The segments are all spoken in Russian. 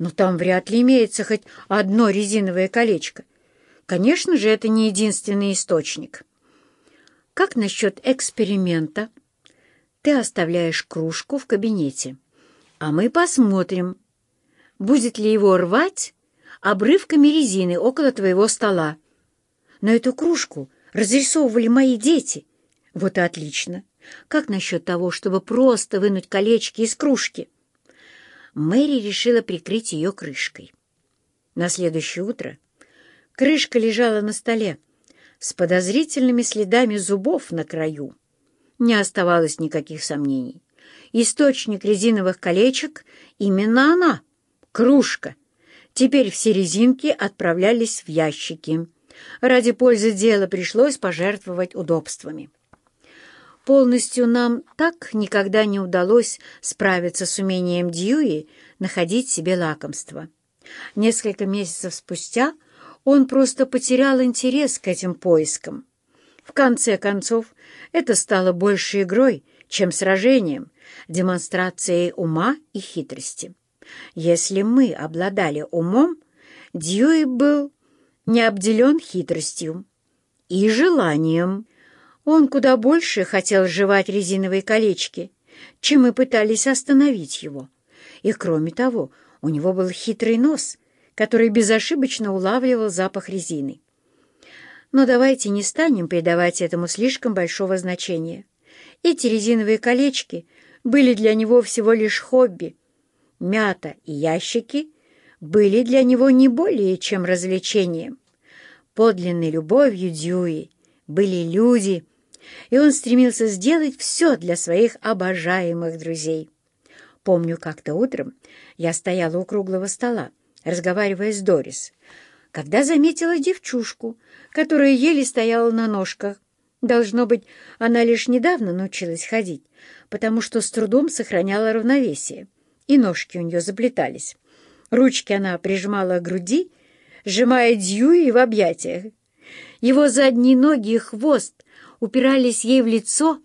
Но там вряд ли имеется хоть одно резиновое колечко. Конечно же, это не единственный источник. Как насчет эксперимента? Ты оставляешь кружку в кабинете, а мы посмотрим, будет ли его рвать обрывками резины около твоего стола. Но эту кружку разрисовывали мои дети. Вот и отлично. Как насчет того, чтобы просто вынуть колечки из кружки? Мэри решила прикрыть ее крышкой. На следующее утро крышка лежала на столе с подозрительными следами зубов на краю. Не оставалось никаких сомнений. Источник резиновых колечек — именно она, кружка. Теперь все резинки отправлялись в ящики. Ради пользы дела пришлось пожертвовать удобствами. Полностью нам так никогда не удалось справиться с умением Дьюи находить себе лакомство. Несколько месяцев спустя он просто потерял интерес к этим поискам. В конце концов, это стало больше игрой, чем сражением, демонстрацией ума и хитрости. Если мы обладали умом, Дьюи был не обделен хитростью и желанием. Он куда больше хотел жевать резиновые колечки, чем мы пытались остановить его. И кроме того, у него был хитрый нос, который безошибочно улавливал запах резины. Но давайте не станем придавать этому слишком большого значения. Эти резиновые колечки были для него всего лишь хобби. Мята и ящики были для него не более чем развлечением. Подлинной любовью Дьюи были люди, и он стремился сделать все для своих обожаемых друзей. Помню, как-то утром я стояла у круглого стола, разговаривая с Дорис, когда заметила девчушку, которая еле стояла на ножках. Должно быть, она лишь недавно научилась ходить, потому что с трудом сохраняла равновесие, и ножки у нее заплетались. Ручки она прижимала к груди, сжимая Дьюи в объятиях. Его задние ноги и хвост упирались ей в лицо,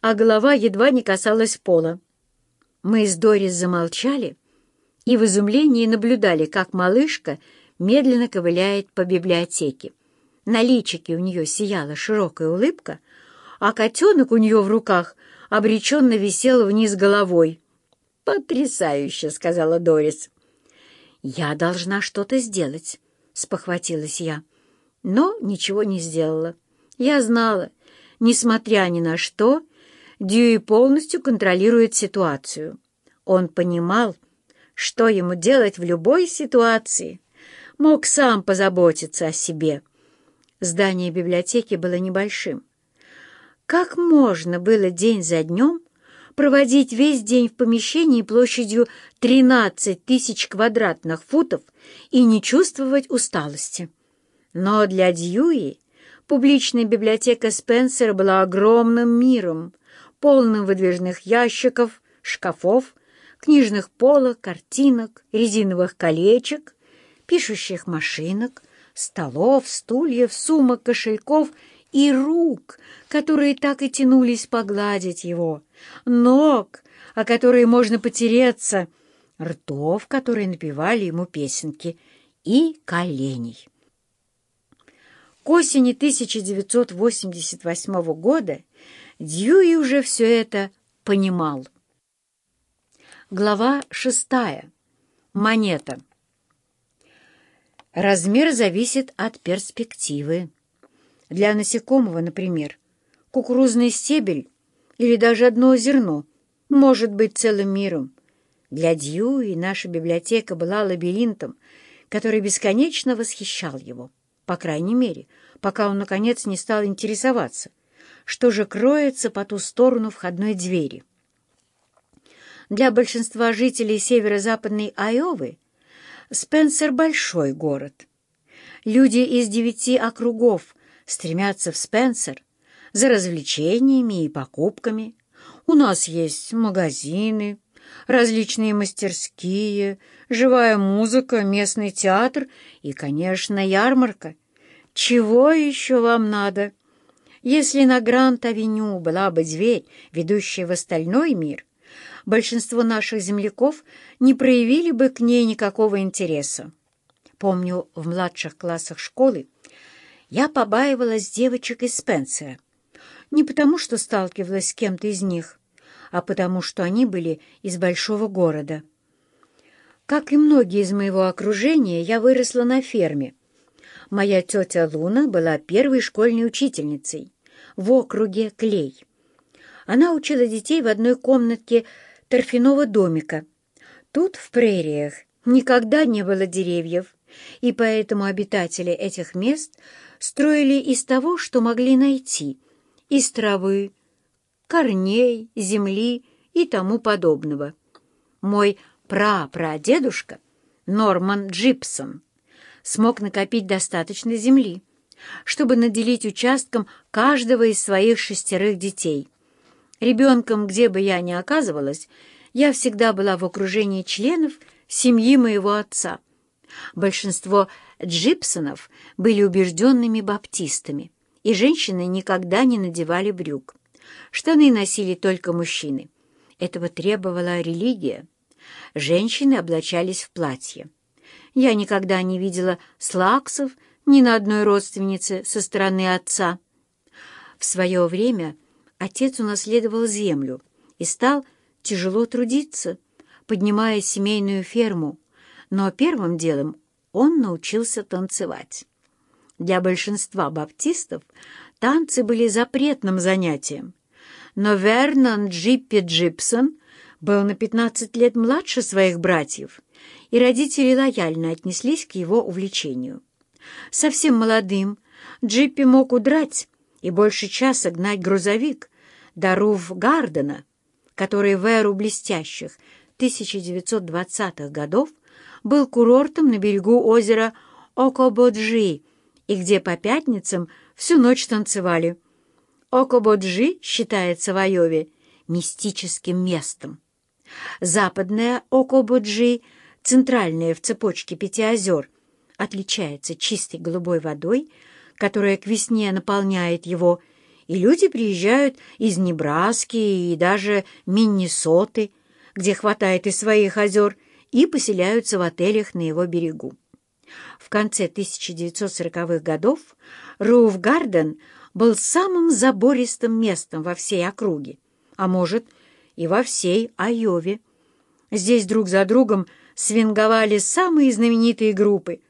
а голова едва не касалась пола. Мы с Дорис замолчали и в изумлении наблюдали, как малышка медленно ковыляет по библиотеке. На личике у нее сияла широкая улыбка, а котенок у нее в руках обреченно висел вниз головой. «Потрясающе!» — сказала Дорис. «Я должна что-то сделать», — спохватилась я. Но ничего не сделала. Я знала, несмотря ни на что, Дьюи полностью контролирует ситуацию. Он понимал, что ему делать в любой ситуации. Мог сам позаботиться о себе. Здание библиотеки было небольшим. Как можно было день за днем проводить весь день в помещении площадью 13 тысяч квадратных футов и не чувствовать усталости? Но для Дьюи публичная библиотека Спенсера была огромным миром, полным выдвижных ящиков, шкафов, книжных полок, картинок, резиновых колечек, пишущих машинок, столов, стульев, сумок, кошельков и рук, которые так и тянулись погладить его, ног, о которые можно потереться, ртов, которые напевали ему песенки, и коленей. Осени 1988 года Дьюи уже все это понимал. Глава шестая. Монета. Размер зависит от перспективы. Для насекомого, например, кукурузный стебель или даже одно зерно может быть целым миром. Для Дьюи наша библиотека была лабиринтом, который бесконечно восхищал его, по крайней мере, пока он, наконец, не стал интересоваться, что же кроется по ту сторону входной двери. Для большинства жителей северо-западной Айовы Спенсер — большой город. Люди из девяти округов стремятся в Спенсер за развлечениями и покупками. У нас есть магазины, различные мастерские, живая музыка, местный театр и, конечно, ярмарка. Чего еще вам надо? Если на Гранд-авеню была бы дверь, ведущая в остальной мир, большинство наших земляков не проявили бы к ней никакого интереса. Помню, в младших классах школы я побаивалась девочек из Спенсера. Не потому, что сталкивалась с кем-то из них, а потому, что они были из большого города. Как и многие из моего окружения, я выросла на ферме. Моя тетя Луна была первой школьной учительницей в округе Клей. Она учила детей в одной комнатке торфяного домика. Тут, в прериях, никогда не было деревьев, и поэтому обитатели этих мест строили из того, что могли найти, из травы, корней, земли и тому подобного. Мой прапрадедушка Норман Джипсон смог накопить достаточно земли, чтобы наделить участком каждого из своих шестерых детей. Ребенком, где бы я ни оказывалась, я всегда была в окружении членов семьи моего отца. Большинство джипсонов были убежденными баптистами, и женщины никогда не надевали брюк. Штаны носили только мужчины. Этого требовала религия. Женщины облачались в платье. Я никогда не видела слаксов ни на одной родственнице со стороны отца. В свое время отец унаследовал землю и стал тяжело трудиться, поднимая семейную ферму, но первым делом он научился танцевать. Для большинства баптистов танцы были запретным занятием, но Вернон Джиппи Джипсон был на 15 лет младше своих братьев, и родители лояльно отнеслись к его увлечению. Совсем молодым Джиппи мог удрать и больше часа гнать грузовик до Руф-Гардена, который в эру блестящих 1920-х годов был курортом на берегу озера Окободжи и где по пятницам всю ночь танцевали. Окободжи считается в Айове мистическим местом. Западная Окободжи, центральная в цепочке пяти озер, отличается чистой голубой водой, которая к весне наполняет его, и люди приезжают из Небраски и даже Миннесоты, где хватает и своих озер, и поселяются в отелях на его берегу. В конце 1940-х годов Роув-Гарден был самым забористым местом во всей округе, а может, и во всей Айове. Здесь друг за другом свинговали самые знаменитые группы,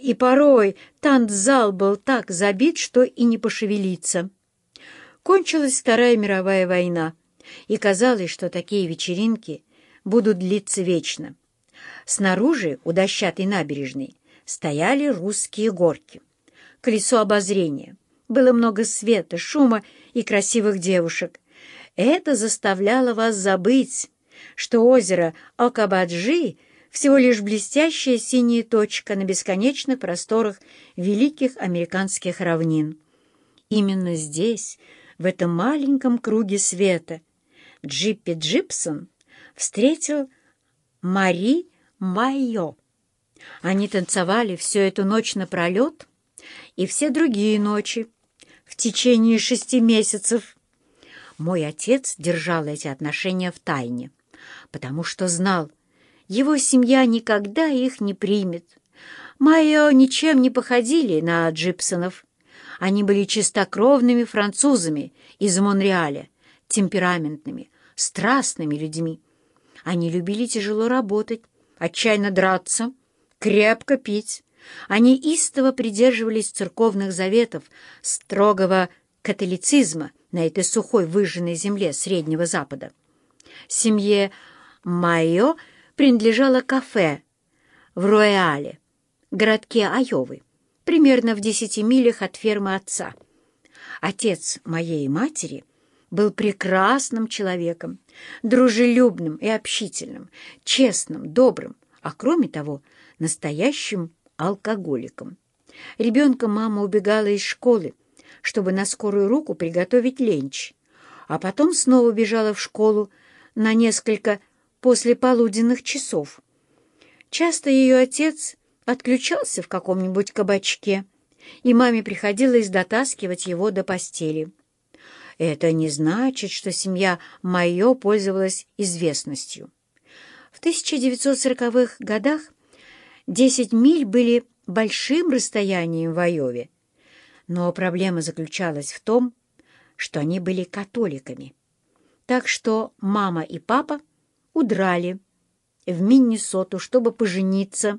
и порой танцзал был так забит, что и не пошевелиться. Кончилась Вторая мировая война, и казалось, что такие вечеринки будут длиться вечно. Снаружи, у дощатой набережной, стояли русские горки. Колесо обозрения. Было много света, шума и красивых девушек. Это заставляло вас забыть, что озеро Окабаджи всего лишь блестящая синяя точка на бесконечных просторах великих американских равнин. Именно здесь, в этом маленьком круге света, Джиппи Джипсон встретил Мари Майо. Они танцевали всю эту ночь напролет и все другие ночи в течение шести месяцев. Мой отец держал эти отношения в тайне, потому что знал, его семья никогда их не примет. Майо ничем не походили на Джипсонов. Они были чистокровными французами из Монреаля, темпераментными, страстными людьми. Они любили тяжело работать, отчаянно драться, крепко пить. Они истово придерживались церковных заветов строгого католицизма на этой сухой выжженной земле Среднего Запада. Семье Майо принадлежало кафе в Рояле, городке Айовы, примерно в десяти милях от фермы отца. Отец моей матери был прекрасным человеком, дружелюбным и общительным, честным, добрым, а кроме того, настоящим алкоголиком. Ребенком мама убегала из школы, чтобы на скорую руку приготовить ленч, а потом снова бежала в школу на несколько послеполуденных часов. Часто ее отец отключался в каком-нибудь кабачке, и маме приходилось дотаскивать его до постели. это не значит, что семья Майо пользовалась известностью. В 1940-х годах 10 миль были большим расстоянием в Айове, но проблема заключалась в том, что они были католиками. Так что мама и папа удрали в Миннесоту, чтобы пожениться,